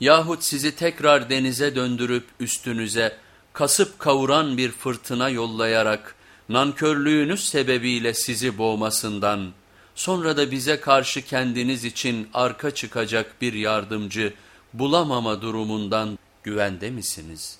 Yahut sizi tekrar denize döndürüp üstünüze kasıp kavuran bir fırtına yollayarak nankörlüğünüz sebebiyle sizi boğmasından, sonra da bize karşı kendiniz için arka çıkacak bir yardımcı bulamama durumundan güvende misiniz?''